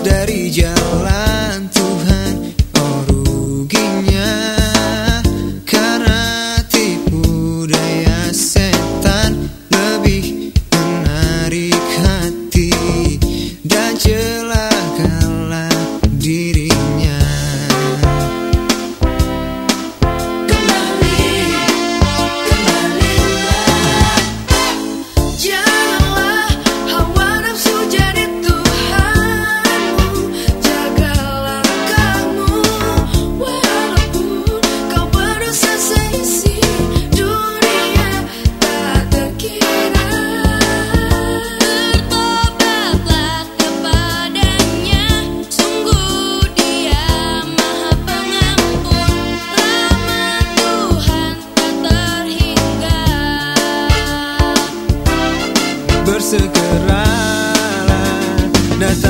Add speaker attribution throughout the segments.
Speaker 1: dari jalan segeralah datang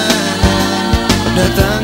Speaker 1: de tan